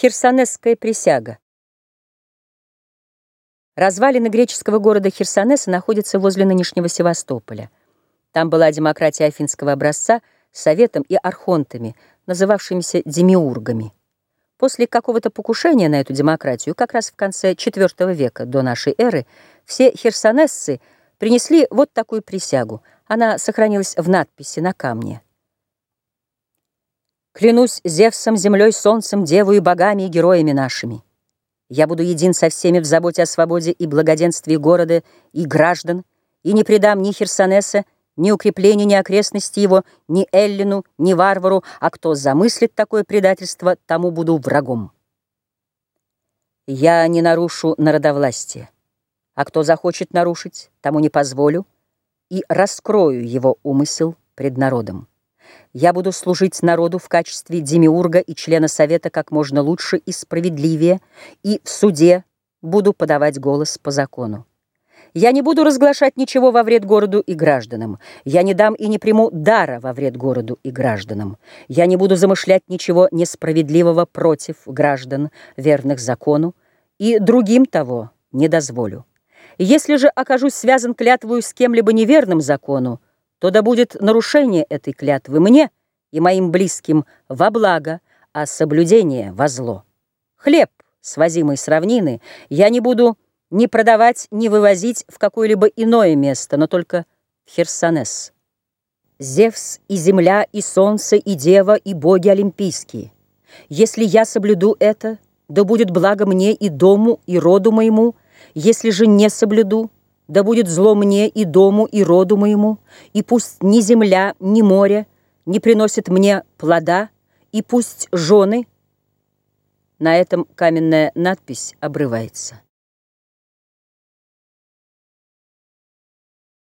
Херсонесская присяга. Развалины греческого города Херсонеса находятся возле нынешнего Севастополя. Там была демократия афинского образца с советом и архонтами, называвшимися демиургами. После какого-то покушения на эту демократию, как раз в конце IV века до нашей эры, все херсонесцы принесли вот такую присягу. Она сохранилась в надписи на камне. Клянусь Зевсом, землей, солнцем, девою, и богами и героями нашими. Я буду един со всеми в заботе о свободе и благоденствии города и граждан, и не предам ни Херсонеса, ни укреплению, ни окрестности его, ни Эллину, ни варвару, а кто замыслит такое предательство, тому буду врагом. Я не нарушу народовластие, а кто захочет нарушить, тому не позволю и раскрою его умысел пред народом. Я буду служить народу в качестве демиурга и члена совета как можно лучше и справедливее, и в суде буду подавать голос по закону. Я не буду разглашать ничего во вред городу и гражданам. Я не дам и не приму дара во вред городу и гражданам. Я не буду замышлять ничего несправедливого против граждан, верных закону, и другим того не дозволю. Если же окажусь связан клятвою с кем-либо неверным закону, то да будет нарушение этой клятвы мне и моим близким во благо, а соблюдение во зло. Хлеб, свозимый с равнины, я не буду ни продавать, ни вывозить в какое-либо иное место, но только в Херсонес. Зевс и земля, и солнце, и дева, и боги олимпийские. Если я соблюду это, да будет благо мне и дому, и роду моему, если же не соблюду, да будет зло мне и дому, и роду моему, и пусть ни земля, ни море не приносит мне плода, и пусть жены... На этом каменная надпись обрывается.